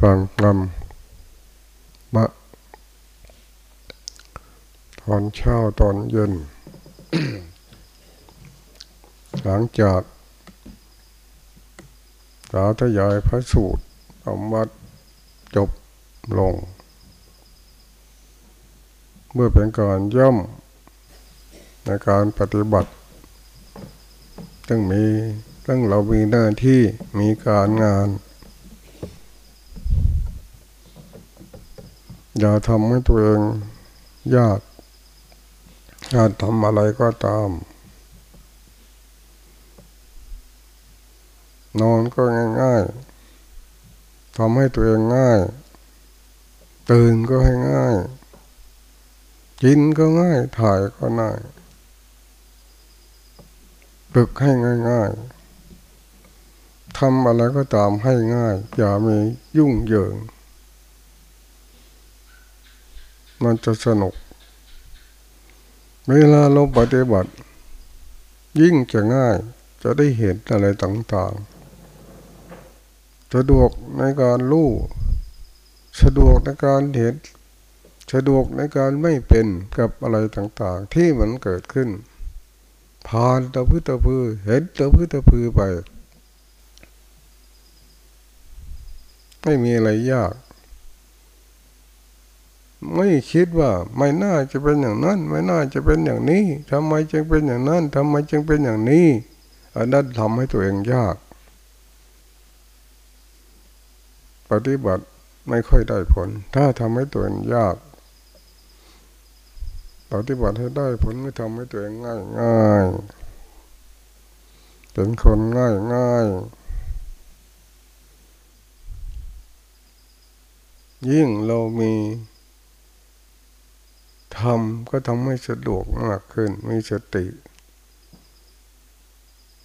ฟังกำบะตอนเช้าตอนเย็น หลังจากสาธยายพระสูตรธรรมวัดจบลง เมื่อเป็นการย่ำในการปฏิบัติต้องมีต้องเรามีหน้าที่มีการงาน อย่าทำให้ตัวเองยากยาทำอะไรก็ตาม นอนก็ง่ายๆทำให้ตัวเองง่าย ตื่นก็ให้ง่าย กินก็ง่าย ถ่ายก็ง่ายฝึกให้ง่ายๆทำอะไรก็ตามให้ง่าย อย่ามียุ่งเหยิง มันจะสนุก เวลาเราปฏิบัติ ยิ่งจะง่ายจะได้เห็นอะไรต่างๆ สะดวกในการรู้สะดวกในการเห็น สะดวกในการไม่เป็นกับอะไรต่างๆ ที่มันเกิดขึ้น ผ่านตะพื้ตะพือเห็นตะพื้ตะพือไป ไม่มีอะไรยาก ไม่คิดว่าไม่น่าจะเป็นอย่างนั้น ไม่น่าจะเป็นอย่างนี้ทำไมจึงเป็นอย่างนั้นทำไมจึงเป็นอย่างนี้ อันนั้นทำให้ตัวเองยาก ปฏิบัติไม่ค่อยได้ผล ถ้าทำให้ตัวเองยาก ปฏิบัติให้ได้ผลไม่ทำให้ตัวเองง่ายง่ายเป็นคนง่ายง่ายยิ่งเรามี ทำก็ทำให้สะดวกมากขึ้น มีสติ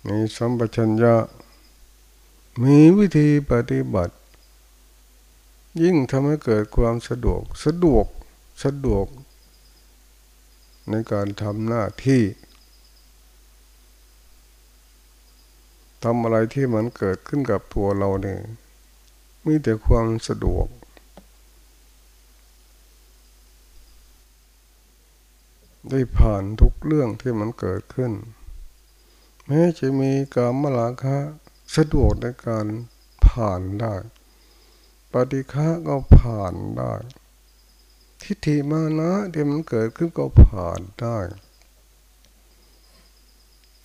มีสัมปชัญญะ มีวิธีปฏิบัติ ยิ่งทำให้เกิดความสะดวก สะดวก สะดวก ในการทำหน้าที่ทำอะไรที่มันเกิดขึ้นกับตัวเราเนี่ยมีแต่ความสะดวก ได้ผ่านทุกเรื่องที่มันเกิดขึ้น แม้จะมีกามลาคะสะดวกในการผ่านได้ ปฏิฆะก็ผ่านได้ ทิฏฐิมานะที่มันเกิดขึ้นก็ผ่านได้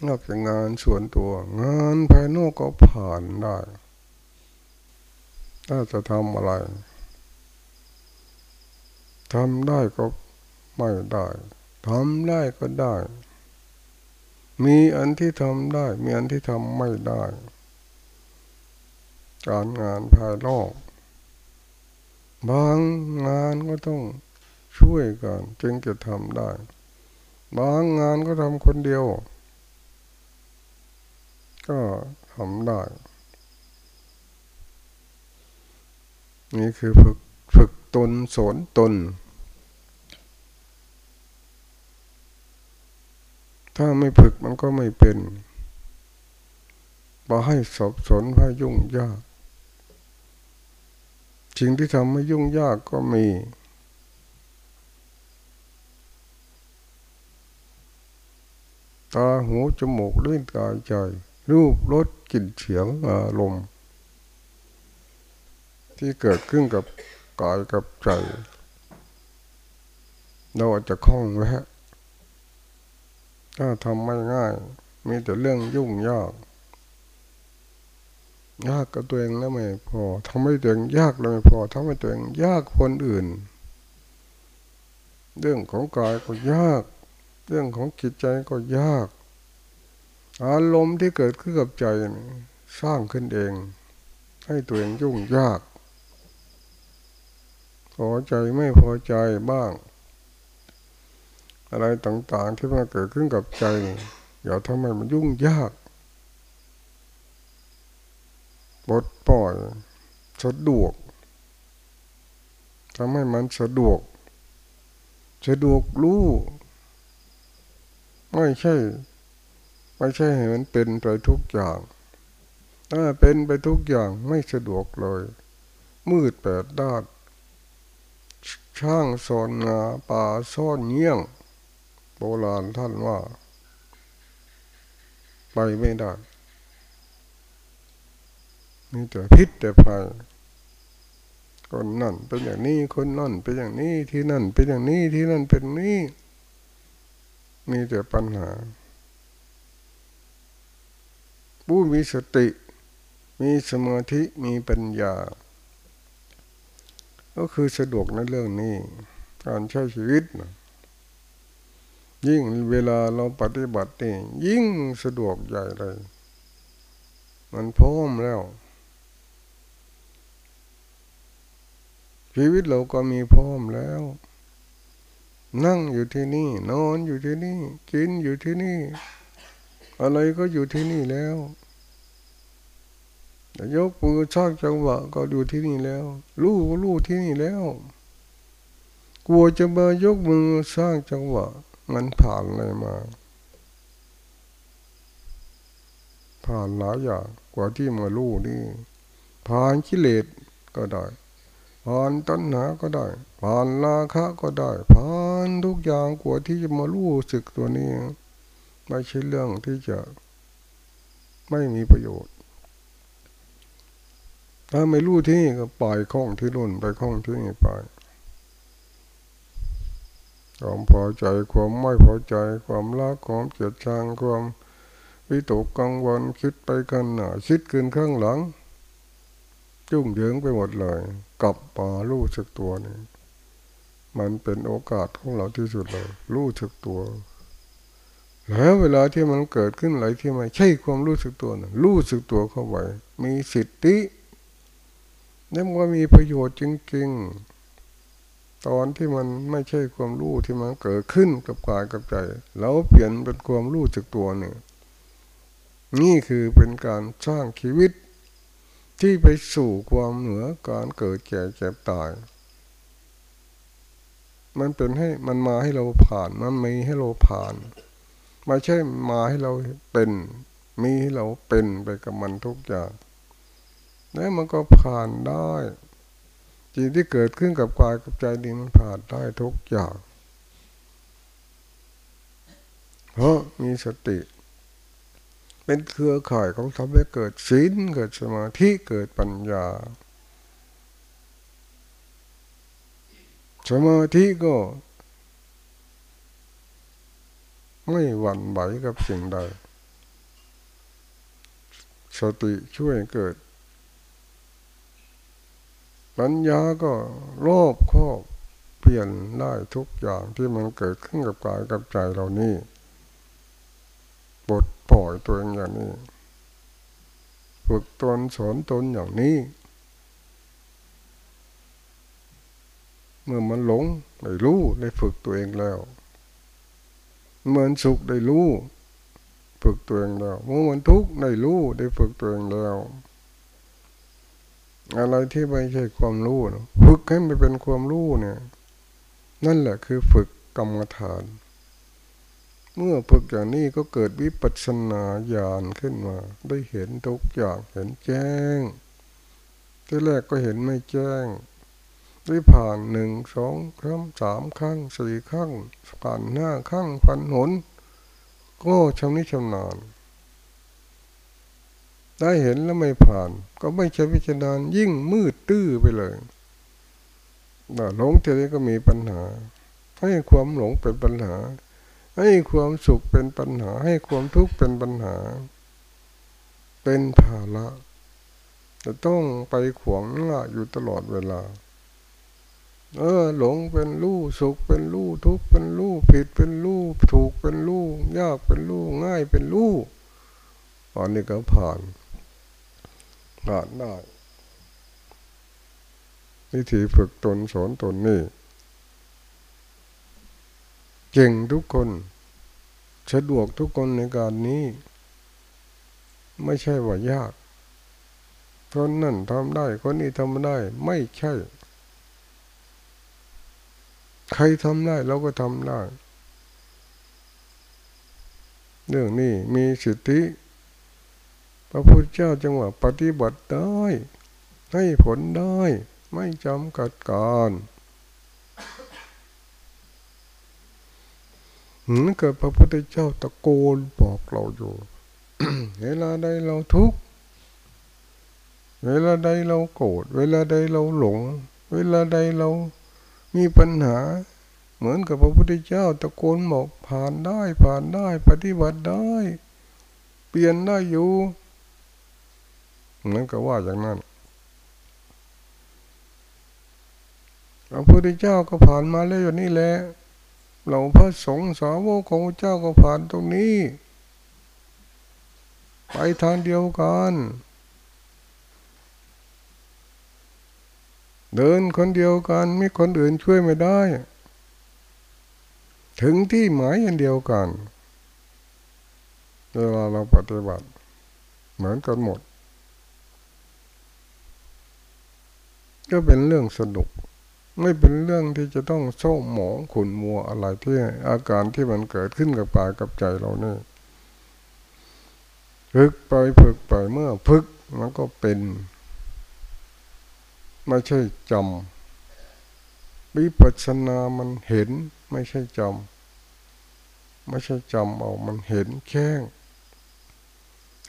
นอกจากงานส่วนตัว งานภายนอกก็ผ่านได้ ถ้าจะทำอะไรทำได้ก็ไม่ได้ ทำได้ก็ได้ มีอันที่ทำได้ มีอันที่ทำไม่ได้ การงานภายนอกบางงานก็ต้องช่วยกันจึงจะทำได้ บางงานก็ทำคนเดียว ก็ทำได้ นี่คือฝึกฝึกตนสอนตน ถ้าไม่ฝึกมันก็ไม่เป็นบอให้สอบสนพายุ่งยากสิ่งที่ทำให้ยุ่งยากก็มี ตาหูจมูกลิ้นกายใจ รูปรสกลิ่นเสียงอารมณ์ที่เกิดขึ้นกับกายกับใจ เราอาจจะคล้องไว้ฮะ ถ้าทำไม่ง่าย มีแต่เรื่องยุ่งยาก ยากกับตัวเองแล้วไม่พอทำให้ตัวเองยากแล้วไม่พอทำให้ตัวเองยากคนอื่น เรื่องของกายก็ยาก เรื่องของจิตใจก็ยาก อารมณ์ที่เกิดขึ้นกับใจสร้างขึ้นเอง ให้ตัวเองยุ่งยากพอใจไม่พอใจบ้าง อะไรต่างๆที่มันเกิดขึ้นกับใจอย่าทำให้มันยุ่งยากปลดปล่อยสะดวกทำให้มันสะดวก สะดวกรู้ไม่ใช่ ไม่ใช่ให้มันเป็นไปทุกอย่าง ถ้าเป็นไปทุกอย่างไม่สะดวกเลย มืดแปดด้านช่างสอนงาป่าซ่อนเงี้ยง โบราณท่านว่า ไปไม่ได้มีแต่พิษแต่ภัยคนนั่นเป็นอย่างนี้คนนั่นเป็นอย่างนี้ที่นั่น เป็นอย่างนี้ที่นั่นเป็นนี้ มีแต่ปัญหา ผู้มีสติ มีสมาธิมีปัญญา ก็คือสะดวกในเรื่องนี้ การใช้ชีวิตนะ ยิ่งเวลาเราปฏิบัตินี่ยิ่งสะดวกใหญ่เลย มันพร้อมแล้ว ชีวิตเราก็มีพร้อมแล้ว นั่งอยู่ที่นี่ นอนอยู่ที่นี่ กินอยู่ที่นี่ อะไรก็อยู่ที่นี่แล้วยกมือชากจังหวะก็อยู่ที่นี่แล้วรู้ก็รู้ที่นี่แล้ว กลัวจะมายกมือสร้างจังหวะ มันผ่านอะไรมา ผ่านหลายอย่างกว่าที่มาลู่นี่ผ่านกิเลสก็ได้ผ่านตัณหาก็ได้ ผ่านราคะก็ได้ ผ่านทุกอย่างกว่าที่จะมารู้สึกตัวนี้ไม่ใช่เรื่องที่จะไม่มีประโยชน์ ถ้าไม่รู้ที่นี่ก็ปล่อยข้องที่นู่นไปข้องที่นี่ไป ความพอใจความไม่พอใจ ความรักความเกลียดชังความวิตกกังวลคิดไปกันหน้าคิดขึ้นข้างหลัง จุ่งเยื้องไปหมดเลย กลับมารู้สึกตัวนี่มันเป็นโอกาสของเราที่สุดเลยรู้สึกตัว แล้วเวลาที่มันเกิดขึ้นอะไรที่ไม่ใช่ความรู้สึกตัวนะรู้สึกตัวเข้าไว้มีสิทธินั่นว่ามีประโยชน์จริงๆ ตอนที่มันไม่ใช่ความรู้ที่มันเกิดขึ้นกับกายกับใจ แล้วเปลี่ยนเป็นความรู้สึกตัวเนี่ยนี่คือเป็นการสร้างชีวิต ที่ไปสู่ความเหนือการเกิดแก่เจ็บตาย มันเป็นให้มันมาให้เราผ่านมันมีให้เราผ่านไม่ใช่มาให้เราเป็น มีให้เราเป็นไปกับมันทุกอย่างแล้วมันก็ผ่านได้ สิ่งที่เกิดขึ้นกับกายกับใจนี่มันผ่านได้ทุกอย่าง เพราะมีสติ เป็นเครือข่ายของทำให้เกิดศีลเกิดสมาธิเกิดปัญญา สมาธิก็ไม่หวั่นไหวกับสิ่งใด สติช่วยเกิด ปัญญาก็รอบครอบเปลี่ยนได้ทุกอย่างที่มันเกิดขึ้นกับกายกับใจเรานี่บทปล่อยตัวเองอย่างนี้ ฝึกตนสอนตนอย่างนี้ เมื่อมันหลงได้รู้ได้ฝึกตัวเองแล้วเมื่อสุขได้รู้ ฝึกตัวเองแล้วเมื่อมันทุกข์ได้รู้ได้ฝึกตัวเองแล้ว อะไรที่ไม่ใช่ความรู้ฝึกให้มันเป็นความรู้เนี่ย นั่นแหละคือฝึกกรรมฐาน เมื่อฝึกอย่างนี้ก็เกิดวิปัสสนาญาณขึ้นมา ได้เห็นทุกอย่างเห็นแจ้ง ที่แรกก็เห็นไม่แจ้งได้ผ่านหนึ่งสองครั้งสามครั้งสี่ครั้งผ่านห้าครั้งพันหน ก็ชำนิชำนาญ ได้เห็นแล้วไม่ผ่าน ก็ไม่ใช่พิจารณายิ่งมืดตื้อไปเลยหลงทีนี้ก็มีปัญหา ให้ความหลงเป็นปัญหา ให้ความสุขเป็นปัญหา ให้ความทุกข์เป็นปัญหา เป็นภาระจะต้องไปขวางหน้าอยู่ตลอดเวลา เออ หลงเป็นรู้สุขเป็นรู้ทุกข์เป็นรู้ผิดเป็นรู้ถูกเป็นรู้ยากเป็นรู้ง่ายเป็นรู้ตอนนี้ก็ผ่าน ผ่านได้วิธีฝึกตนสอนตนนี่เก่งทุกคนสะดวกทุกคนในการนี้ ไม่ใช่ว่ายากคนนั่นทำได้คนนี้ทำได้ ไม่ใช่ ใครทำได้เราก็ทำได้ เรื่องนี้มีสิทธิ พระพุทธเจ้าจังหวะปฏิบัติได้ ให้ผลได้ ไม่จำกัดการเหมือนกับพระพุทธเจ้าตะโกนบอกเราอยู่ เวลาใดเราทุกข์ เวลาใดเราโกรธ เวลาใดเราหลง เวลาใดเรามีปัญหา เหมือนกับพระพุทธเจ้าตะโกนบอกผ่านได้ผ่านได้ปฏิบัติได้ เปลี่ยนได้อยู่ เหมือนกับว่าอย่างนั้นพระพุทธเจ้าก็ผ่านมาแล้วอย่างนี้แหละเราพระสงฆ์สาวกของพระเจ้าก็ผ่านตรงนี้ ไปทางเดียวกัน เดินคนเดียวกันไมีคนอื่นช่วยไม่ได้ ถึงที่หมายอันเดียวกัน เวลาเราปฏิบัติ เหมือนกันหมด ก็เป็นเรื่องสนุก ไม่เป็นเรื่องที่จะต้องเศร้าหมองขุนมัวอะไรที่อาการที่มันเกิดขึ้นกับปายกับใจเราเนี่ยฝึกไปฝึกไปเมื่อฝึกมันก็เป็นไม่ใช่จำวิปัสสนามันเห็นไม่ใช่จำไม่ใช่จำเอามันเห็นแค่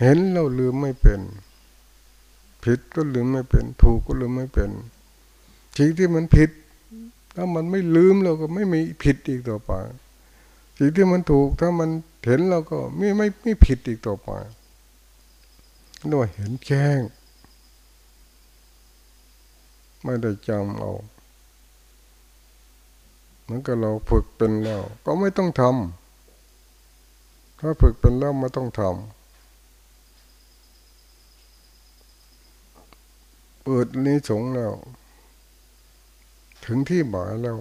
เห็นเราลืมไม่เป็น ผิดก็ลืมไม่เป็น ถูกก็ลืมไม่เป็นสิ่งที่มันผิด ถ้ามันไม่ลืมเราก็ไม่มีผิดอีกต่อไปสิ่งที่มันถูกถ้ามันเห็นเราก็ไม่ไม่ไม่ผิดอีกต่อไปด้วยเห็นแจ้ง ไม่ได้จำเอาเหมือนกับเราฝึกเป็นแล้ว ก็ไม่ต้องทำถ้าฝึกเป็นแล้วไม่ต้องทำ เปิดนี้สงแล้ว ถึงที่หมายแล้ว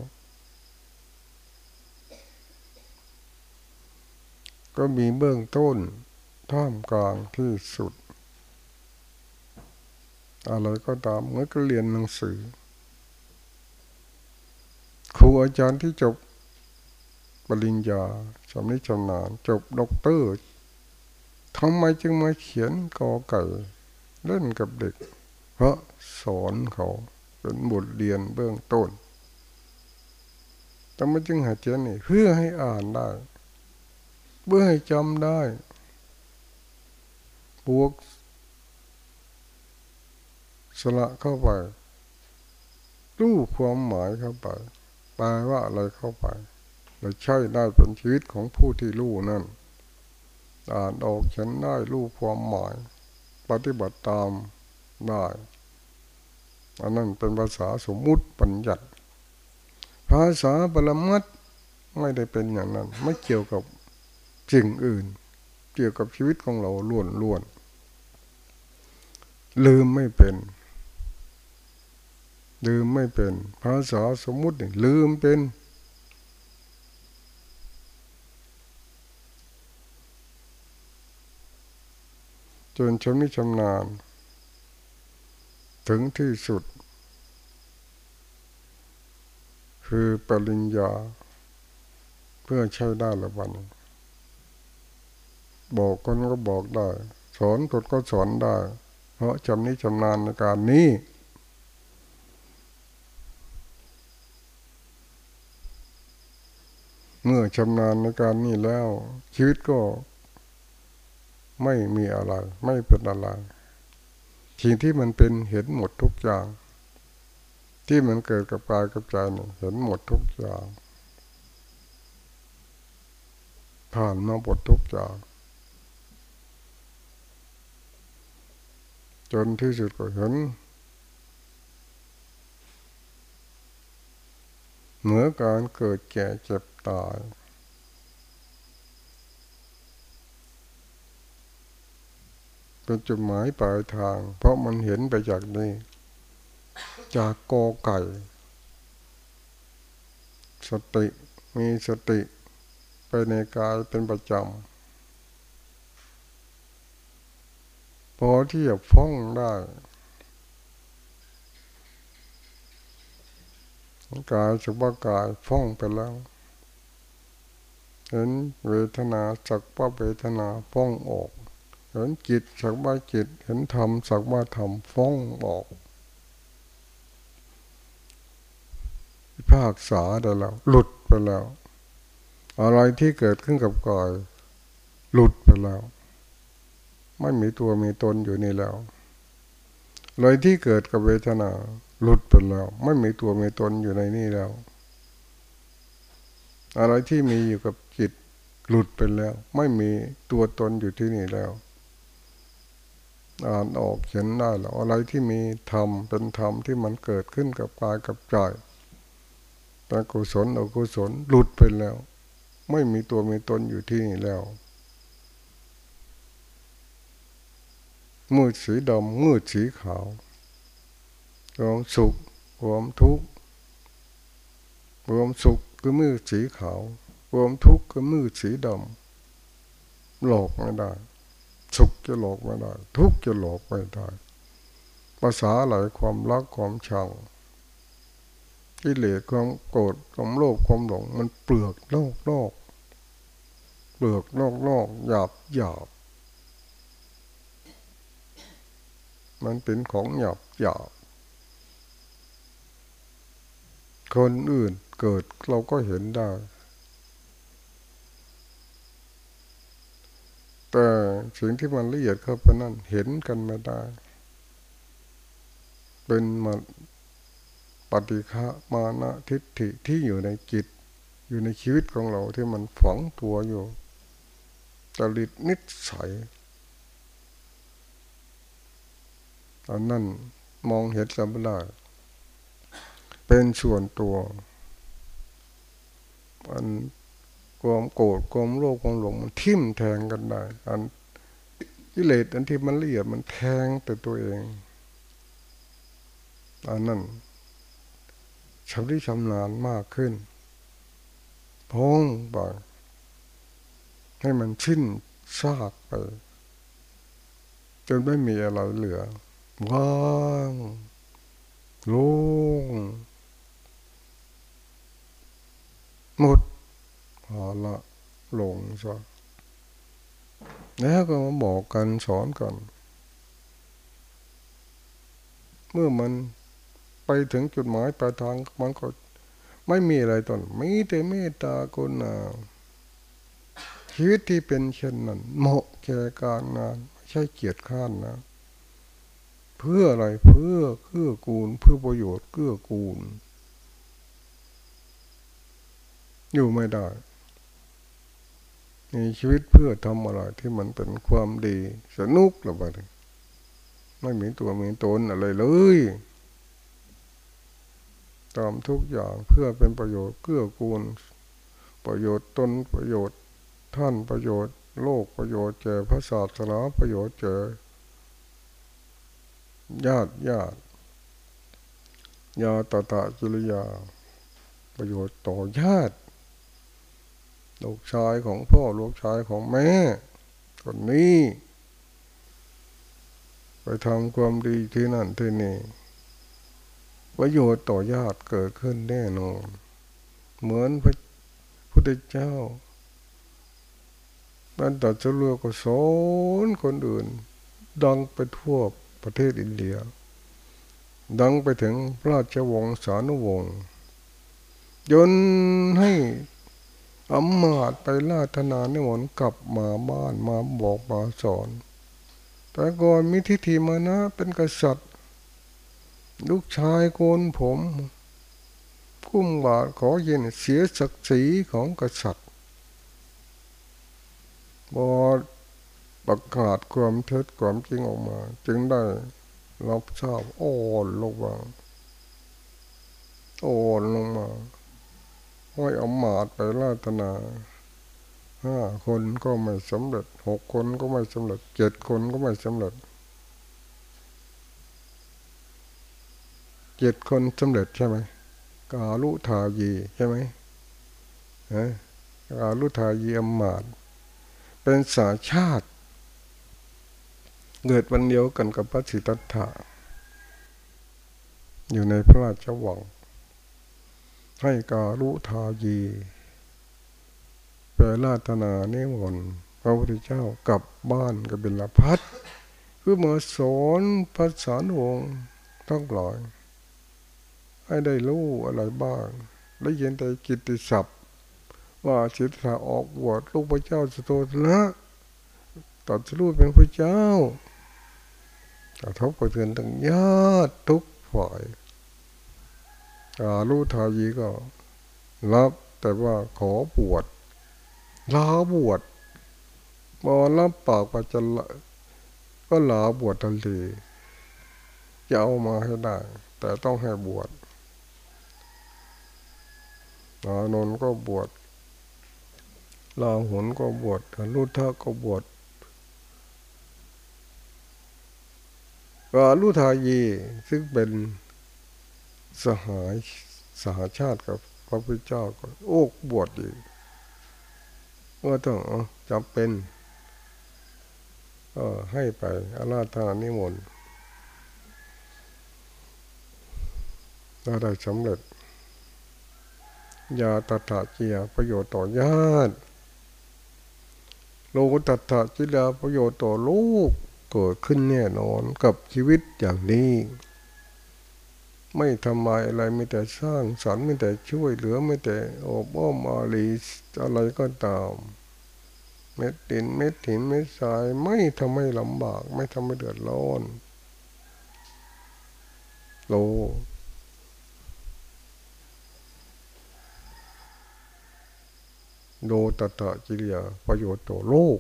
ก็มีเบื้องต้น ท่ามกลางที่สุด อะไรก็ตามเมื่อก็เรียนหนังสือ ครูอาจารย์ที่จบปริญญาสำนิชำนาญจบด็อกเตอร์ทำไมจึงมาเขียนกอไก่ เล่นกับเด็ก เพราะสอนเขาเป็นบทเรียนเบื้องต้นแต่มันจึงหาเจนนี่เพื่อให้อ่านได้ เพื่อให้จำได้บวกสละเข้าไปรู้ความหมายเข้าไปแปลว่าอะไรเข้าไปเราใช้ได้เป็นชีวิตของผู้ที่รู้นั่นอ่านออกฉันได้รู้ความหมาย ปฏิบัติตาม ได้อันนั้นเป็นภาษาสมมุติปัญญัติ ภาษาปรมัตไม่ได้เป็นอย่างนั้น ไม่เกี่ยวกับสิ่งอื่น เกี่ยวกับชีวิตของเราล้วนล้วนลืมไม่เป็น ลืมไม่เป็น ภาษาสมมุติลืมเป็นจนชำนิชำนาญ ถึงที่สุด คือปริญญา เพื่อใช้ได้ละวัน บอกคนก็บอกได้ สอนคนก็สอนได้ เพราะจำนี้จำนานในการนี้เมื่อชำนาญในการนี้แล้ว ชีวิตก็ไม่มีอะไร ไม่เป็นอะไร สิ่งที่มันเป็นเห็นหมดทุกอย่าง ที่มันเกิดกับกายกับใจเห็นหมดทุกอย่าง ผ่านมาหมดทุกอย่าง จนที่สุดก็เห็นเหมือการเกิดแก่เจ็บตาย เป็นจุดหมายปลายทาง เพราะมันเห็นไปจากนี้ จากกอไก่ สติมีสติไปในกายเป็นประจำพอที่จะฟ้องได้กายสุภากายฟ้องไปแล้วเห็นเวทนาสักว่าเวทนาฟ้องออก ห็นจิตสักว่าจิต เห็นธรรมสักว่าธรรมฟ้องบอกพากษาได้แล้ว หลุดไปแล้ว อะไรที่เกิดขึ้นกับกาย หลุดไปแล้ว ไม่มีตัวมีตนอยู่นี่แล้วอะไรที่เกิดกับเวทนา หลุดไปแล้ว ไม่มีตัวมีตนอยู่ในนี่แล้ว อะไรที่มีอยู่กับจิตหลุดไปแล้ว ไม่มีตัวตนอยู่ที่นี่แล้ว อ่านออกเขียนได้แล้วอะไรที่มีธรรมเป็นธรรมที่มันเกิดขึ้นกับกายกับใจเป็นกุศลอกุศลหลุดไปแล้ว ไม่มีตัวมีตนอยู่ที่นี่แล้ว มืดสีดำมืดสีขาวความสุขความทุกข์ความสุขก็มืดสีขาวความทุกข์ก็มืดสีดำหลอกไม่ได้ สุขจะหลอกไม่ได้ ทุกข์จะหลอกไม่ได้ ภาษาหลายความรักความชังกิเลสความโกรธความโลภความหลง มันเปลือกโลกโลกเปลือกโลกโลกหยาบหยาบมันเป็นของหยาบหยาบคนอื่นเกิดเราก็เห็นได้ แต่สิ่งที่มันละเอียดเข้าไปนั่นเห็นกันไม่ได้ เป็นมาปฏิฆะมานะทิฏฐิที่อยู่ในจิต อยู่ในชีวิตของเราที่มันฝังตัวอยู่จริตนิสัยอันนั้นมองเห็นกันไม่ได้เป็นส่วนตัวมัน ความโกรธความโลภความหลงมันทิ่มแทงกันได้อันกิเลสอันที่มันละเอียดมันแทงแต่ตัวเองอันนั้นชำนิชำนาญมากขึ้นพองไปให้มันชิ้นซากไป จนไม่มีอะไรเหลือว่างโล่งหมด พอละหลงซะแล้วก็มาบอกกันสอนกัน เมื่อมันไปถึงจุดหมายปลายทางมันก็ไม่มีอะไรตอนมีแต่เมตตาคุณาชีวิตที่เป็นเช่นนั้น เหมาะแก่การงานไม่ใช่เกียรติข้านนะ เพื่ออะไรเพื่อเพื่อกูล เพื่อประโยชน์เพื่อกูล อยู่ไม่ได้ มีชีวิตเพื่อทำอะไรที่มันเป็นความดี สนุกหรือเปล่าไม่มีตัวมีตนอะไรเลยตามทุกอย่างเพื่อเป็นประโยชน์เกื้อกูล ประโยชน์ตนประโยชน์ท่านประโยชน์ โลกประโยชน์เจอพระศาสนาประโยชน์เจอญาติญาติยาตตะจิริยา ประโยชน์ต่อญาติ ลูกชายของพ่อลูกชายของแม่คนนี้ ไปทำความดีที่นั่นที่นี่ประโยชน์ต่อญาติเกิดขึ้นแน่นอน เหมือนพระพุทธเจ้าบันตัดจะเลือกก็สอนคนอื่น ดังไปทั่วประเทศอินเดีย ดังไปถึงพระราชวงศ์สานุวงศ์ยนให้ อำมาตไปลาธนานิมนต์กลับมาบ้านมาบอกมาสอนแต่ก่อนมีทิฏฐิมานะเป็นกษัตริย์ ลูกชายโกนผมกุ้มบาทขอเย็นเสียศักดิ์ศรีของกษัตริย์บอประกาศความเท็จความจริงออกมา จึงได้รับทราบอ่อนลงมาอ่อนลงมา ให้อมาตไปลาตนาห้าคนก็ไม่สำเร็จหกคนก็ไม่สำเร็จเจ็ดคนก็ไม่สำเร็จเจ็ดคนสำเร็จใช่ไหมกาลุทายีใช่ไหมฮะกาลุทายีอมมาตเป็นสาชาติ เกิดวันเดียวกันกับพระสิทธัตถะอยู่ในพระราชวัง ให้การุทายีเปราธนาเนมนพระพุทธเจ้ากลับบ้านกับเบลพัดคือมาสอนภาษาหวงทั้งหลายให้ได้รู้อะไรบ้าง ได้ยินแต่กิตติศัพท์ ว่าสิทธาออกบวชลูกพระเจ้าสโตนะตัดสู้เป็นพระเจ้ากระทบกระเทือนทั้งญาติทุกฝ่าย อาลูทายีก็รับแต่ว่าขอบวชลาบวชพอรับปากปัจจุละก็ลาบวชทันทีจะเอามาให้ได้ แต่ต้องให้บวชอานนท์ก็บวชลาหุนก็บวชลุทธะก็บวชก็ลุทายีซึ่งเป็น สหายสหาชาติกับพระพุทธเจ้าก็โอกบวชอีกก็ต้องจำเป็นก็ให้ไปอาราธนานิมนต์ก็ได้สำเร็จยาตถาเจียประโยชน์ต่อญาติโลกตถาจิลาประโยชน์ต่อลูกเกิดขึ้นแน่นอนกับชีวิตอย่างนี้ ไม่ทำลายอะไรไม่แต่สร้างสรรค์ไม่แต่ช่วยเหลือไม่แต่อบอ้อมอารีอะไรก็ตาม เม็ดดินเม็ดหินเม็ดทรายไม่ทำให้ลำบาก ไม่ทำให้เดือดร้อนโลโดตตะจิริยาประโยชน์ต่อโลก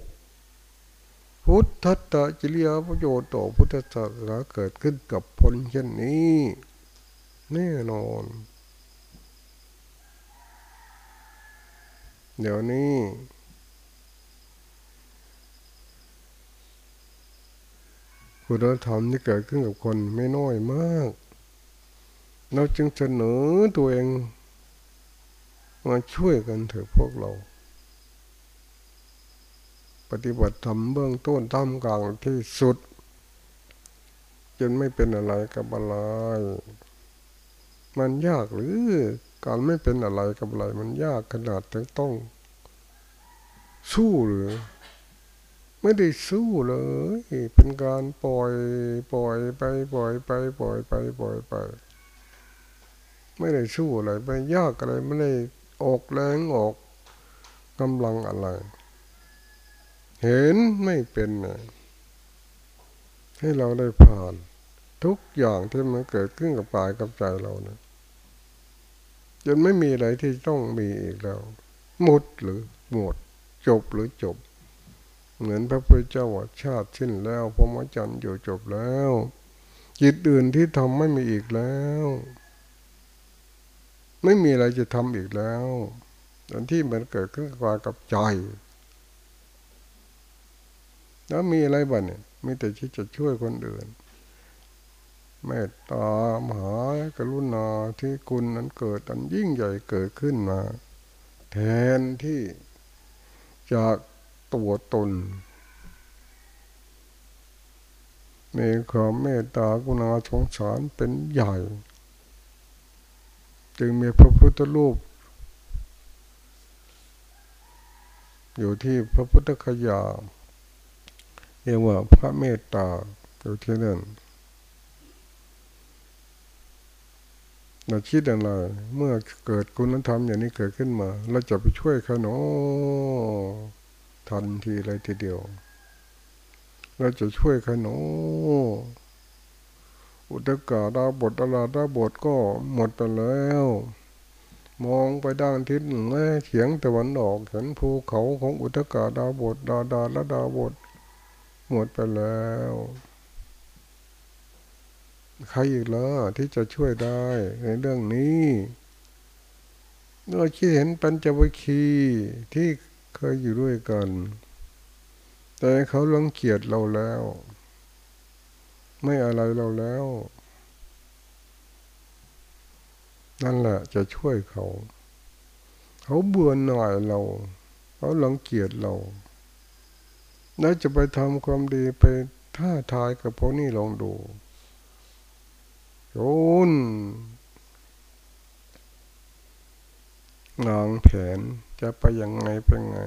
พุทธตะจิริยาประโยชน์ต่อพุทธศาสนาเกิดขึ้นกับผลเช่นนี้ แน่นอน เดี๋ยวนี้ คุณธรรมที่เกิดขึ้นกับคนไม่น้อยมาก เราจึงเสนอตัวเอง มาช่วยกันเถอะพวกเรา ปฏิบัติธรรมเบื้องต้นท่ามกลางที่สุดจนไม่เป็นอะไรกับอะไร มันยากหรือการไม่เป็นอะไรกับอะไร มันยากขนาดถึงต้อง สู้หรือ ไม่ได้สู้เลย เป็นการปล่อยปล่อยไปปล่อยไปปล่อยไปปล่อยไป ไม่ได้สู้อะไรไม่ยากอะไรไม่ได้ออกแรงออกกำลังอะไร เห็นไม่เป็นให้เราได้ผ่าน ทุกอย่างที่มันเกิดขึ้นกับกายกับใจเรานะ จนไม่มีอะไรที่ต้องมีอีกแล้วหมดหรือหมด จบหรือจบ เหมือนพระพุทธเจ้าว่าชาติสิ้นแล้วพรหมจรรย์อยู่จบแล้ว จิตอื่นที่ทำไม่มีอีกแล้ว ไม่มีอะไรจะทำอีกแล้วตอนที่มันเกิดขึ้นกับใจแล้วมีอะไรบ้างเนี่ยมีแต่ที่จะช่วยคนอื่น เมตตามหากรุณาที่คุณนั้นเกิดอันยิ่งใหญ่เกิดขึ้นมา แทนที่จากตัวตนมีความเมตตากรุณาสงสารเป็นใหญ่ จึงมีพระพุทธรูป อยู่ที่พระพุทธคยาเรียกว่าพระเมตตาอยู่ที่นั่น เราคิดอะไรเมื่อเกิดคุณธรรมอย่างนี้เกิดขึ้นมา เราจะไปช่วยเขาเนาะทันทีเลยทีเดียว เราจะช่วยใครหนูอุตกาดาบทอลาดาบทก็หมดไปแล้ว มองไปด้านทิศเหนือเฉียงตะวันออกเห็นภูเขาของอุตกาดาบทดาดาและดาบทหมดไปแล้ว ใครอีกล่ะที่จะช่วยได้ในเรื่องนี้เราคิดเห็นปัญจวัคคีย์ที่เคยอยู่ด้วยกัน แต่เขาลังเกียจเราแล้ว ไม่อะไรเราแล้ว นั่นแหละจะช่วยเขา เขาเบื่อหน่ายเราเขาลังเกียจเรา แล้วจะไปทำความดีไปท่าทายกับพวกนี้ลองดู โยนงางแผนจะไปยังไงเป็นไง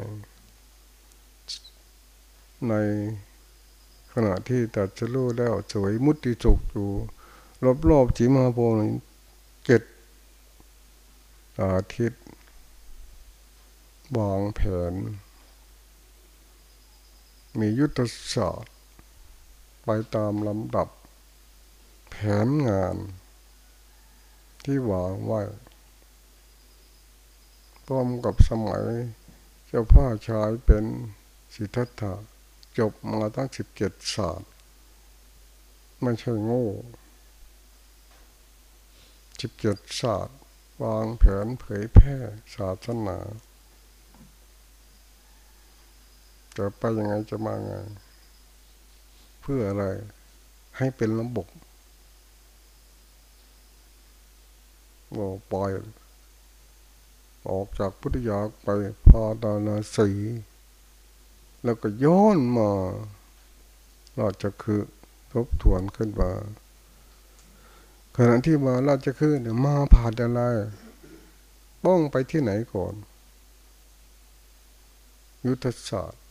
ในขณะที่ตัดชลูแล้วสวยมุติสุกอยู่รอบๆจีมาโพนเจ็ดอาทิตย์วางแผน มียุทธศาสตร์ ไปตามลำดับ แผนงาน ที่วางไว้พร้อมกับสมัย เจ้าพ่อชายเป็นสิทธัตถะจบมาตั้งสิบเจ็ดศาสตร์ไม่ใช่โง่สิบเจ็ดศาสตร์วางแผนเผยแพร่ศาสนาจะไปยังไงจะมาไงเพื่ออะไรให้เป็นระบบ ก็ปล่อย ออกจากพุทธยากไปพาดานาสี แล้วก็ย้อนมาเราจะคือทบทวนขึ้นมาขณะที่มาราชคือเนี่ยมาผ่านอะไรป้องไปที่ไหนก่อน ยุทธศาสตร์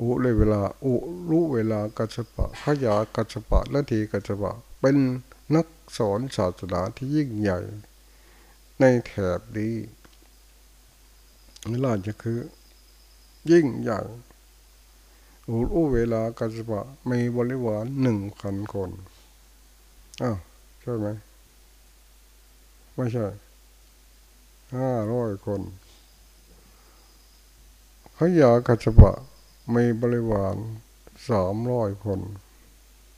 อุเลยเวลาอุรู้เวลากัจจปะขยากัจจปะละทีกัจจปะ เป็นนักสอนศาสนาที่ยิ่งใหญ่ ในแถบนี้ราชคือ ยิ่งใหญ่รู้เวลากัจปะมีบริวารหนึ่งพันคนอ้าวใช่ไหมไม่ใช่ห้าร้อยคนขยากัจปะมีบริวารสามร้อยคน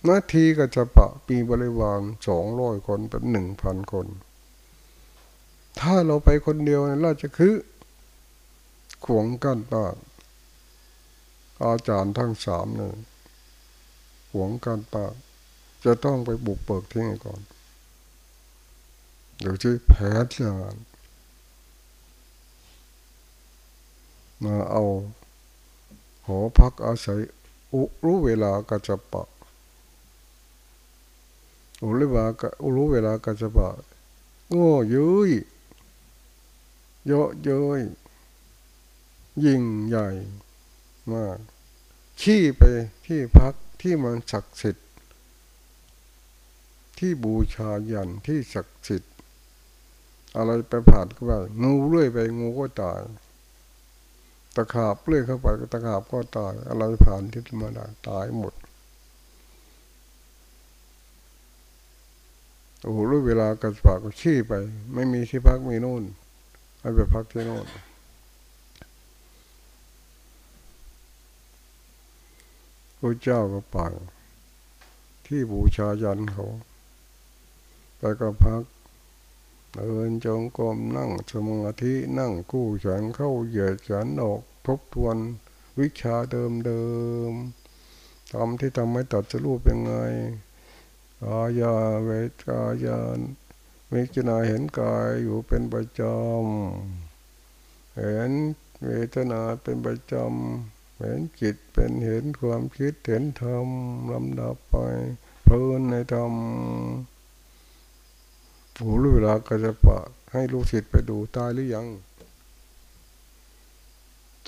นาทีกัจปะปีบริวารสองร้อยคนเป็นหนึ่งพันคน ถ้าเราไปคนเดียวในราชคือขวงกันบ้างอาจารย์ทั้งสามเนี่ยหวงการปากจะต้องไปบุกเบิกที่ไหนก่อน เดี๋ยวที่แพ้ที่งานมาเอาหอพักอาศัยอุรู้เวลากระจะปะ รู้เวลากอุรู้เวลากระจะปะโง่ยุยเยอะเย้ยยิ่งใหญ่มาก ขี้ไปที่พักที่มันศักดิ์สิทธิ์ ที่บูชายันที่ศักดิ์สิทธิ์ อะไรไปผ่านก็ไปงูเลื่อยไปงูก็ตายตะขาบเลื่อยเข้าไปตะขาบก็ตาย อะไรผ่านที่มาได้ตายหมด โอ้โหรู้เวลากระสปากก็ขี้ไป ไม่มีที่พักมีโน่นให้ไปพักที่โน่นพระเจ้าก็ไปที่บูชายันเขาไปก็พักเดินจงกรมนั่งสมาธินั่งกู้แขนเข้าเหยียดแขนออกทบทวนวิชาเดิมเดิมทำที่ทำให้ตัดสรูปยังไง กายาเวทกายานมิจนาเห็นกายอยู่เป็นประจำเห็นเวทนาเป็นประจำเห็นจิตเป็นเห็นความคิดเห็นธรรมลำดับไปเพลินในธรรมผู้รู้เวลาก็จะปะให้ลูกศิษย์ไปดูตายหรือยัง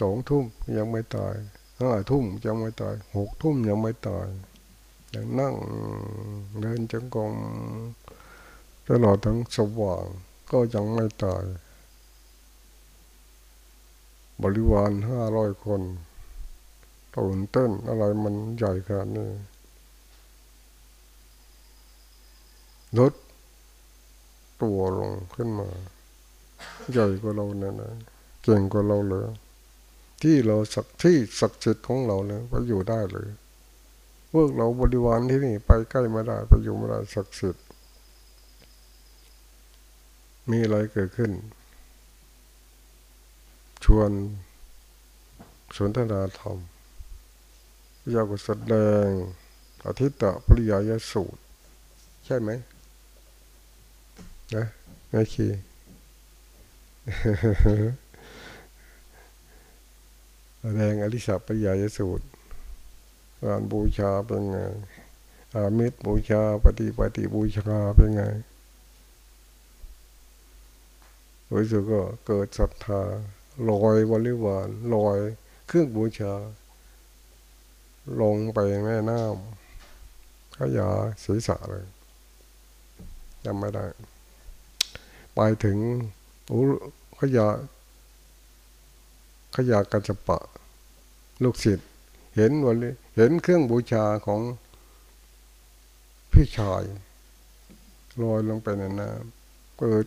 สองทุ่มยังไม่ตายห้าทุ่มยังไม่ตายหกทุ่มยังไม่ตาย ยังนั่งเดินจังกงตลอดทั้งสว่างก็ยังไม่ตาย บริวารห้าร้อยคนตื่นเต้นอะไรมันใหญ่ขนาดนี้ลดตัวลงขึ้นมา ใหญ่กว่าเราเนี่ยนะเก่งกว่าเราเลย ที่เราสักที่ศักดิ์สิทธิ์ของเราเนี่ยไปอยู่ได้เลย พวกเราบริวารที่นี่ ไปใกล้ไม่ได้ไปอยู่ไม่ได้ศักดิ์สิทธิ์มีอะไรเกิดขึ้น ชวนสนทนาธรรมพระเจ้าก็แสดงอธิตตปริยายสูตร ใช่ไหมนะไงคีแสดงอริสัปริยายสูตร การบูชาเป็นไง อามิตรบูชาปฏิปฏิบูชาเป็นไงรู้สึกก็เกิดศรัทธาลอยบริวารลอยเครื่องบูชา ลงไปแม่น้ำขยาศีรษะเลยจำไม่ได้ ไปถึงอุขยะขยะกัจจปะ ลูกศิษย์ เห็นวันเห็นเครื่องบูชาของพี่ชายลอยลงไปในน้ำเกิด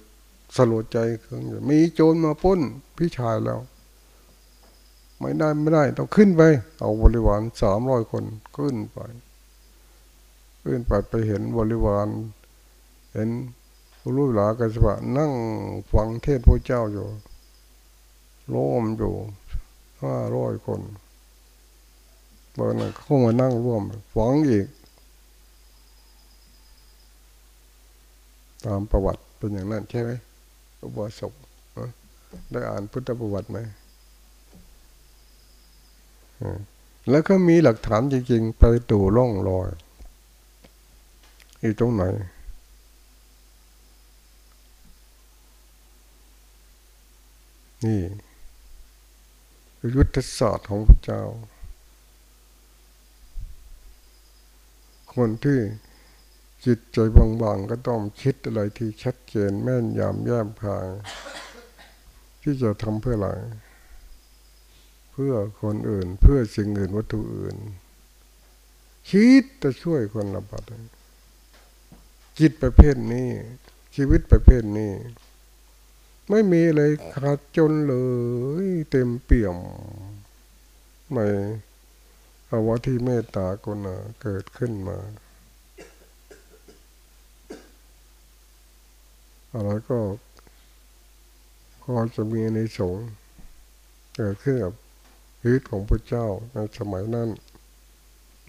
สลดใจขึ้นมีโจรมาป้นพี่ชายแล้ว ไม่ได้ไม่ได้ต้องขึ้นไป เอาบริวารสามร้อยคนขึ้นไป ขึ้นไปไปเห็นบริวารเห็นรู้หลากันสะนั่งฟังเทศพระเจ้าอยู่ล้มอยู่ห้าร้อยคน บางนั้นเข้ามานั่งร่วมฟังอีก ตามประวัติเป็นอย่างนั้นใช่ไหมอุบาสกได้อ่านพุทธประวัติไหมแล้วก็มีหลักฐานจริงๆ ไปตู่ร่องรอย อยู่ตรงไหน นี่ยุทธศาสตร์ของพระเจ้า คนที่จิตใจบางๆก็ต้องคิดอะไรที่ชัดเจนแม่นยำแย้มพายที่จะทำเพื่ออะไรเพื่อคนอื่น เพื่อสิ่งอื่นวัตถุอื่น คิดจะช่วยคนละบัดจิตประเภทนี้ ชีวิตประเภทนี้ ไม่มีเลยขาดจนเลย เต็มเปี่ยมในภาวะที่เมตตากรุณาเกิดขึ้นมาอะไรก็พอจะมีในสงเกิดขึ้นกับชีวิตของพระเจ้าในสมัยนั้น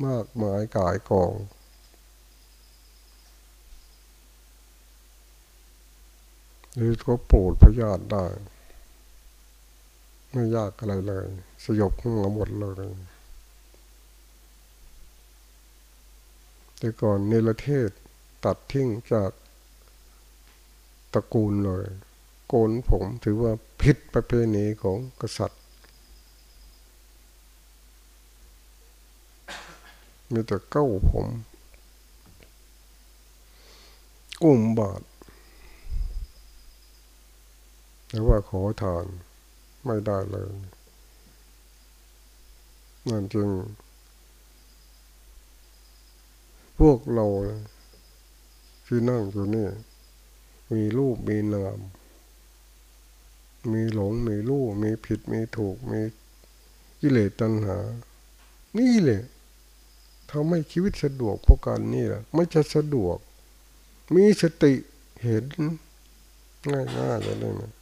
มากมายกายกองหรือก็โปรดพระญาติได้ ไม่ยากอะไรเลย สยบขึ้นมาหมดเลย แต่ก่อนเนรเทศตัดทิ้งจากตระกูลเลย โกนผมถือว่าผิดประเพณีของกษัตริย์ มีแต่เก้าผม อุ้มบาทแต่ว่าขอทานไม่ได้เลยนั่นจึง พ วกเราที่นั่งอยู่นี่ มีรูปมีนาม มีหลงมีรูปมีผิดมีถูกมีกิเลสตัณหา นี่แหละทำให้ชีวิตสะดวกเพราะการนี่แหละไม่จะสะดวก มีสติเห็นง่ายๆเลยนะ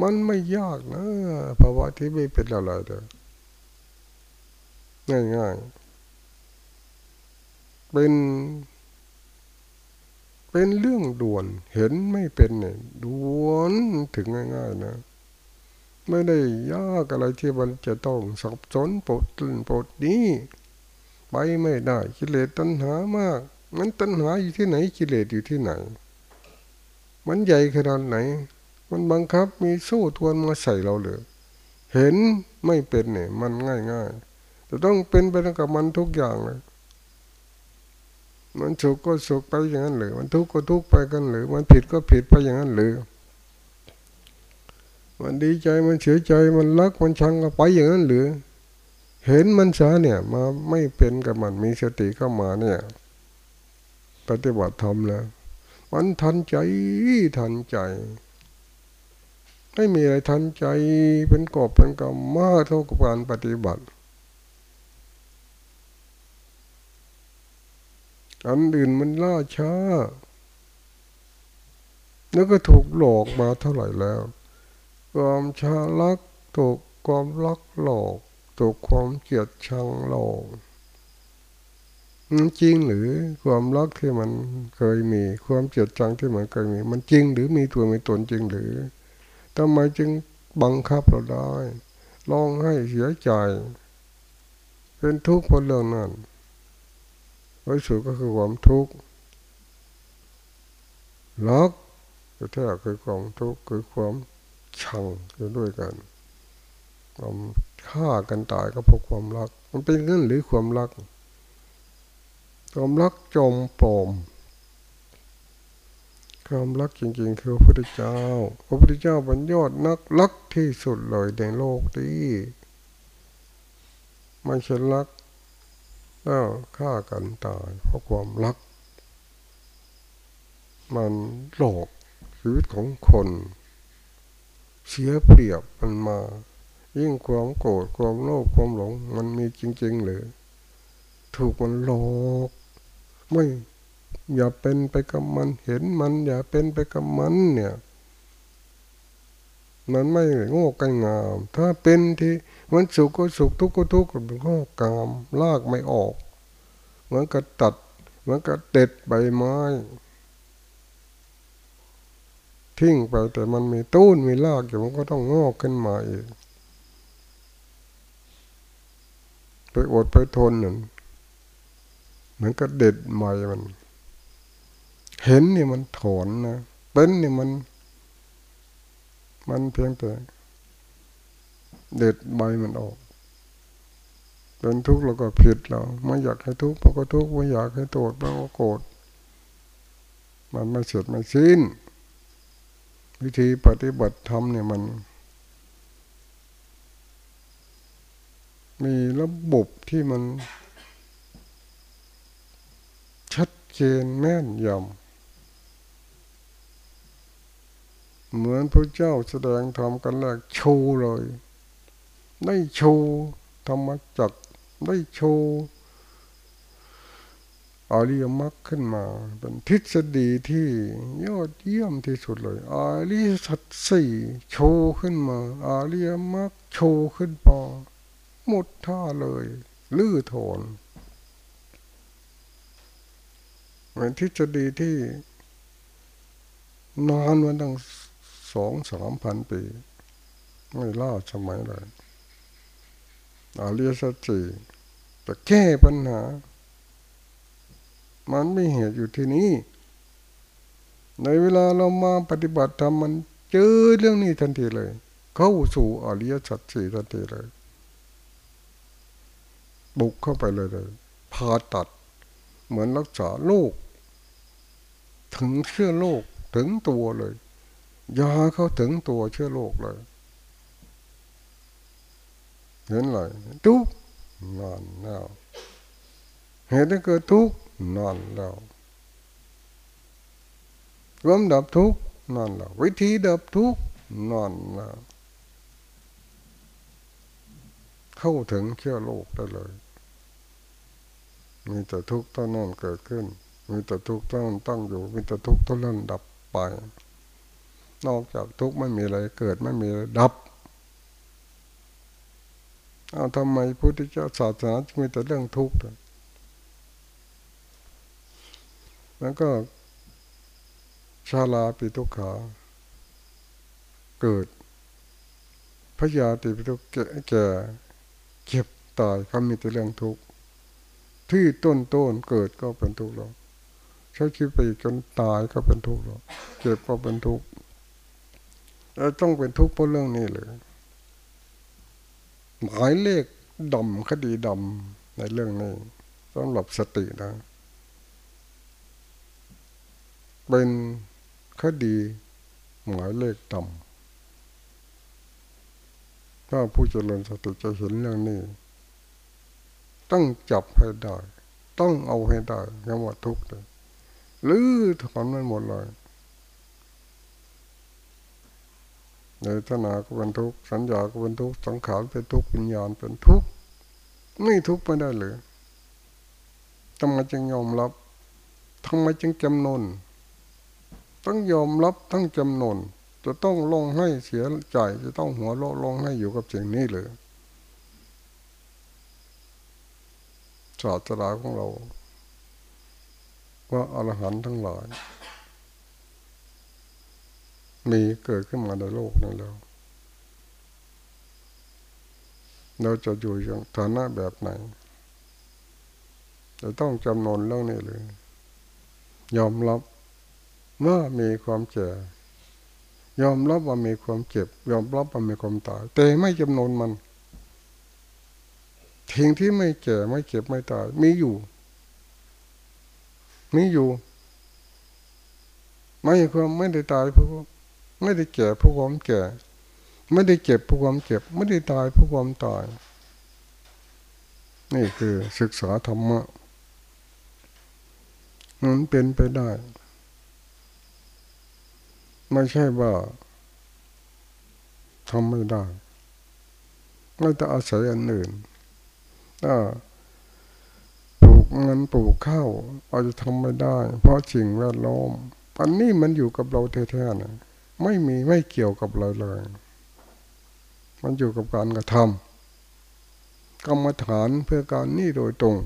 มันไม่ยากนะภาวะที่ไม่เป็นอะไรเลยง่ายๆ เป็น เป็นเรื่องด่วน เห็นไม่เป็นเนี่ยด่วนถึงง่าย ๆ นะไม่ได้ยากอะไรที่มันจะต้องสับสนปดตื่นปดนี้ไปไม่ได้กิเลสตัณหามาก มันตัณหาอยู่ที่ไหนกิเลสอยู่ที่ไหน มันใหญ่ขนาดไหน มันบังคับมีโซ่ทวนมาใส่เราเลยเห็นไม่เป็นเนี่ย มันง่ายๆจะต้องเป็นไปกับมันทุกอย่างเลย มันสุขก็สุขไปอย่างนั้นหรือ มันทุกข์ก็ทุกข์ไปกันหรือ มันผิดก็ผิดไปอย่างนั้นหรือ มันดีใจมันเสียใจมันรักมันชังก็ไปอย่างนั้นหรือ เห็นมันซะเนี่ยมาไม่เป็นกับมันมีสติเข้ามาเนี่ยปฏิบัติธรรมแล้ว มันทันใจทันใจ ไม่มีอะไรทันใจเป็นกอบเป็นกรรมมากเท่ากับการปฏิบัติ อันอื่นมันล่าช้า แล้วก็ถูกหลอกมาเท่าไหร่แล้ว ความชาลักถูกความลักหลอก ถูกความเกลียดชังหลอกจริงหรือความรักที่มันเคยมีความเกลียดชังที่มันเคยมี มันจริงหรือมีตัวมีตนจริงหรือทำไมจึงบังคับเราได้ร้องให้เสียใจ เป็นทุกข์เพราะเรื่องนั้น วิสุก็คือความทุกข์รักแท้คือความทุกข์คือความชังอยู่ด้วยกันความฆ่ากันตายก็เพราะความรัก มันเป็นเงื่อนหรือความรัก ความรักจมปลอมความรักจริงๆ คือพระพุทธเจ้า พระพุทธเจ้าบรรยอดนักรักที่สุดเลยในโลกนี้ไม่ใช่รัก แล้วฆ่ากันตายเพราะความรัก มันหลอกชีวิตของคน เสียเปรียบมันมา ยิ่งความโกรธความโลภความหลง มันมีจริงๆเลยถูกมันหลอกไม่อย่าเป็นไปกับมันเห็นมัน อย่าเป็นไปกับมันเนี่ย มันไม่ง่กันงาม ถ้าเป็นที่มันสุขก็สุขทุกข์ก็ทุกข์มันก็กามลากไม่ออกเหมือนกับตัดเหมือนกับเด็ดใบไม้ทิ้งไปแต่มันมีต้นมีรากอยู่มันก็ต้องงอกขึ้นมาอีกไปอดไปทนหนึ่งเหมือนกับเด็ดใบมัน เห็นนี่มันถอนนะเป็นนี่มัน มันเพียงแต่เด็ดใบมันออก เป็นทุกข์เราก็ผิดเราไม่อยากให้ทุกข์เราก็ทุกข์ไม่อยากให้โกรธเราก็โกรธมันไม่เสร็จไม่สิ้น วิธีปฏิบัติธรรมเนี่ยมัน มีระบบที่มัน ชัดเจนแม่นยำ เหมือนพระเจ้าแสดงธรรมกันแรกโชว์เลย ได้โชว์ธรรมจักได้โชว์อริยมรรคขึ้นมา เป็นทฤษฎีที่ยอดเยี่ยมที่สุดเลยอริยสัจสี่โชว์ขึ้นมาอริยมรรคโชว์ขึ้นพอหมดท่าเลย ลื้อถอนเป็นทฤษฎีที่นานมาตั้ง สองสามพันปี ไม่ล่าสมัยเลยอริยสัจสี่จะแก้ปัญหา มันไม่เหตุอยู่ที่นี้ ในเวลาเรามาปฏิบัติธรรมมันเจอเรื่องนี้ทันทีเลย เข้าสู่อริยสัจสี่ทันทีเลย บุกเข้าไปเลยเลยผ่าตัด เหมือนรักษาโรคถึงเชื้อโรคถึงตัวเลย ยาเข้าถึงตัวเชื้อโรคเลย เห็นเลยทุกนอนแล้วเหตุที่เกิดทุกนอนแล้วควมดับทุกนอนแล้ววิธีดับทุกนอนแล้วเข้าถึงเชื้อโรคได้เลย มีแต่ทุกข์เท่านั้นเกิดขึ้น มีแต่ทุกข์ตั้งตั้งอยู่ มีแต่ทุกข์เท่านั้นดับไป นอกจากทุกข์ไม่มีอะไรเกิดไม่มีอะไรดับเอาทำไมพุทธเจ้าศาสนาจึงมีแต่เรื่องทุกข์แล้วก็ชาลาปิทุกขา เกิดพยาติปิทุกแก่แก่เก็บตายเขามีแต่เรื่องทุกข์ที่ต้นต้นเกิดก็เป็นทุกข์แล้วใช้ชีวิตไปจนตายก็เป็นทุกข์แล้วเจ็บก็เป็นทุกข์ แล้วต้องเป็นทุกข์เพราะเรื่องนี้เลยหมายเลขดำคดีดำในเรื่องนี้ต้องหลับสตินะ เป็นคดีหมายเลขดำถ้าผู้เจริญสติจะเห็นเรื่องนี้ ต้องจับให้ได้ ต้องเอาให้ได้คำว่าทุกข์เลยหรือถอนมันหมดเลย ในทนาก็เป็นทุกข์สัญญาก็เป็นทุกข์สังขารเป็นทุกข์วิญญาณเป็นทุกข์ไม่ทุกข์ไม่ได้เลยทำไมจึงยอมรับทำไมจึงจำนนต้องยอมรับทั้งจำนนจะต้องลงให้เสียใจจะต้องหัวโลลงให้อยู่กับสิ่งนี้เลยศาสนาของเรา ว่าอรหันต์ทั้งหลาย มีเกิดขึ้นมาในโลกนี้แล้ว เราจะอยู่อย่างฐานะแบบไหนจะต้องจำนนเรื่องนี้เลย ยอมรับว่ามีความเจ็บยอมรับว่ามีความเจ็บ ยอมรับว่ามีความตาย แต่ไม่จำนนมันทิ้งที่ไม่เจ็บไม่เจ็บไม่ตาย มีอยู่ มีอยู่ ไม่ความไม่ได้ตายเพราะ ไม่ได้แก่เพราะความแก่ ไม่ได้เจ็บเพราะความเจ็บ ไม่ได้ตายเพราะความตาย นี่คือศึกษาธรรมะมันเป็นไปได้ ไม่ใช่ว่าทำไม่ได้ไม่ต้องอาศัยอันอื่นถ้าปลูกเงินปลูกข้าวอาจจะทำไม่ได้ เพราะสิ่งแวดล้อมอันนี้มันอยู่กับเราแท้ๆนะ ไม่มีไม่เกี่ยวกับเราเลย มันอยู่กับการกระทำกรรมฐานเพื่อการนี่โดยตรง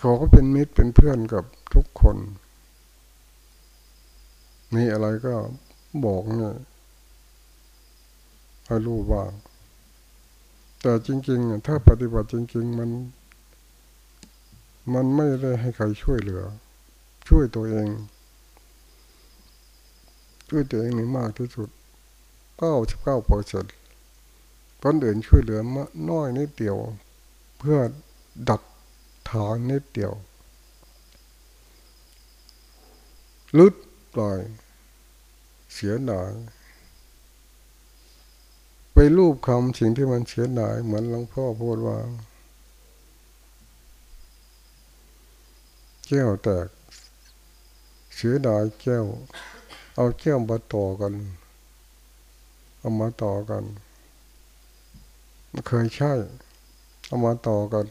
ขอเป็นมิตรเป็นเพื่อนกับทุกคน มีอะไรก็บอกเนี่ยให้รู้ว่า แต่จริง ๆ ถ้าปฏิบัติจริง ๆ มัน มันไม่ได้ให้ใครช่วยเหลือ ช่วยตัวเอง ช่วยตัวเองนี่มากที่สุดเก้าสิบเก้าเปอร์เซ็นต์คนอื่นช่วยเหลือมาน้อยนิดเดียว เพื่อดักฐานนิดเดียวลุดปล่อย เสียดายไปรูปคำสิ่งที่มันเสียดาย เหมือนหลวงพ่อพูดว่า แก้วแตก เสียดายแก้ว เอาแก้วมาต่อกัน เอามาต่อกันเคยใช่เอามาต่อกัน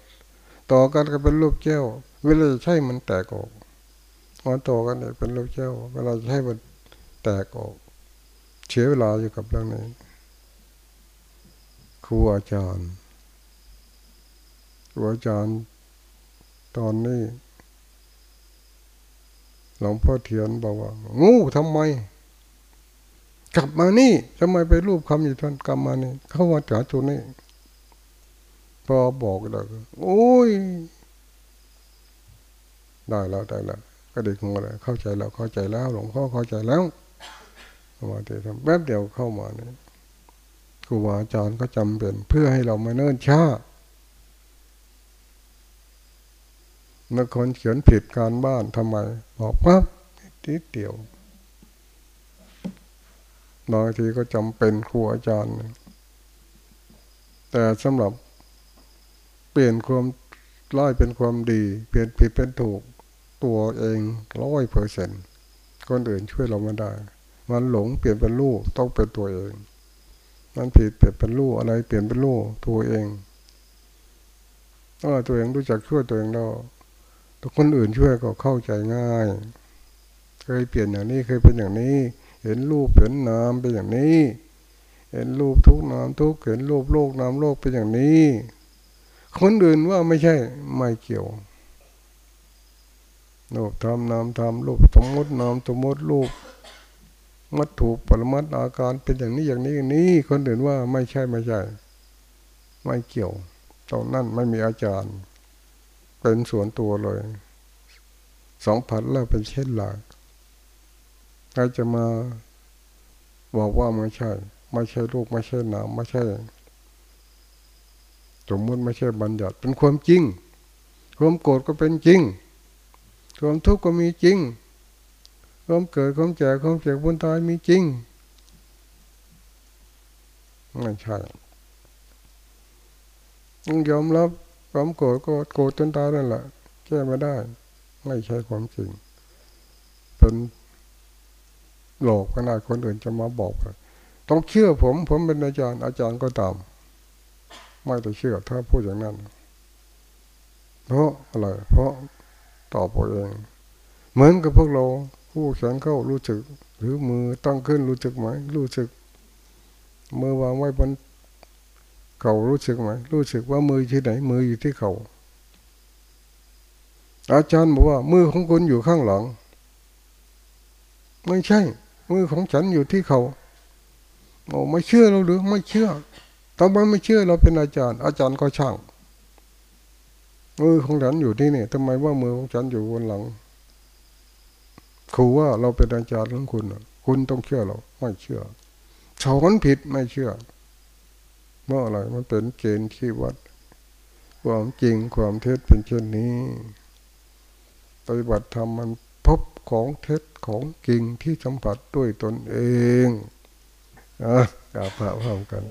ต่อกันก็เป็นรูปแก้ว เวลาใช่มันแตกออกมาต่อกันเนี่ยเป็นรูปแก้ว เวลาใช่มันแตกออกเสียเวลาอยู่กับเรื่องนี้ครูอาจารย์ครูอาจารย์ตอนนี้ หลวงพ่อเทียนบอกว่า งูทำไม กลับมานี่ทำไมไปรูปคำอยู่ท่านกลับมานี่ เข้ามาจากตัวนี้พอบอกแล้วโอ้ย ได้แล้วได้แล้วก็เด็กงงเลยเข้าใจแล้วเข้าใจแล้ว หลวงพ่อเข้าใจแล้วมาเดี๋ยวแป๊บเดียวเข้ามาเนี่ยครูบาอาจารย์ก็จำเป็น เพื่อให้เราไม่เนิ่นช้า เมื่อคนเขียนผิดการบ้านทำไม บอกปั๊บทีเดียวบางทีก็จำเป็นครูอาจารย์ แต่สำหรับเปลี่ยนความร้ายเป็นความดี เปลี่ยนผิดเป็นถูกตัวเองร้อยเปอร์เซ็นต์คนอื่นช่วยเราไม่ได้ มันหลงเปลี่ยนเป็นลูกต้องเป็นตัวเอง มันผิดเปลี่ยนเป็นลูกอะไรเปลี่ยนเป็นลูกตัวเองถ้าตัวเองรู้จักช่วยตัวเองแล้ว ทุกคนอื่นช่วยก็เข้าใจง่าย เคยเปลี่ยนอย่างนี้เคยเป็นอย่างนี้ เห็นรูปเห็นนามเป็นอย่างนี้ เห็นรูปทุกนามทุกเห็นรูปโลกนามโลกเป็นอย่างนี้ คนอื่นว่าไม่ใช่ไม่เกี่ยวรูปทำนามทำรูปสมมตินามสมมติรูปมัดถูกปรมัดอาการเป็นอย่างนี้อย่างนี้อย่างนี้ คนอื่นว่าไม่ใช่ไม่ใช่ ไม่เกี่ยว ตรงนั้นไม่มีอาจารย์ เป็นส่วนตัวเลยสองพันแล้วเป็นเช่นไรใครจะมาบอกว่าไม่ใช่ ไม่ใช่ลูกไม่ใช่นามไม่ใช่สมมติไม่ใช่บัญญัติ เป็นความจริง ความโกรธก็เป็นจริง ความทุกข์ก็มีจริง ความเกิดความแก่ความเจ็บความตายมีจริงไม่ใช่ต้องยอมรับ ความโกรธก็โกรธจนตายนั่นแหละแก้ไม่ได้ ไม่ใช่ความจริงเป็นหลอกขนาดคนอื่นจะมาบอกต้องเชื่อผม ผมเป็นอาจารย์ อาจารย์ก็ตาม ไม่ต้องเชื่อถ้าพูดอย่างนั้นเพราะอะไรเพราะตอบตัวเองเหมือนกับพวกเราผู้แขนเข้ารู้สึก หรือมือตั้งขึ้นรู้สึกไหมรู้สึกมือวางไว้บน เขารู้สึกไหมรู้สึกว่ามือที่ไหน มืออยู่ที่เขาอาจารย์บอกว่า มือของคุณอยู่ข้างหลัง ไม่ใช่ มือของฉันอยู่ที่เขา่าโอ้ไม่เชื่อเราหรือไม่เชื่อทำไมไม่เชื่อเราเป็นอาจารย์ อาจารย์ก็ช่าง มือของฉันอยู่ที่นี่ทำไมว่ามือของฉันอยู่บนหลังครูว่าเราเป็นอาจารย์ของคุณคุณต้องเชื่อเรา ไม่เชื่อสอนผิดไม่เชื่อ เมื่ออะไรมันเป็นเกณฑ์ที่วัด ความจริงความเท็จเป็นเช่นนี้ ปฏิบัติธรรมมันพบของเท็จของจริงที่สัมผัสด้วยตนเองอะกล่าวพระพร้อมกัน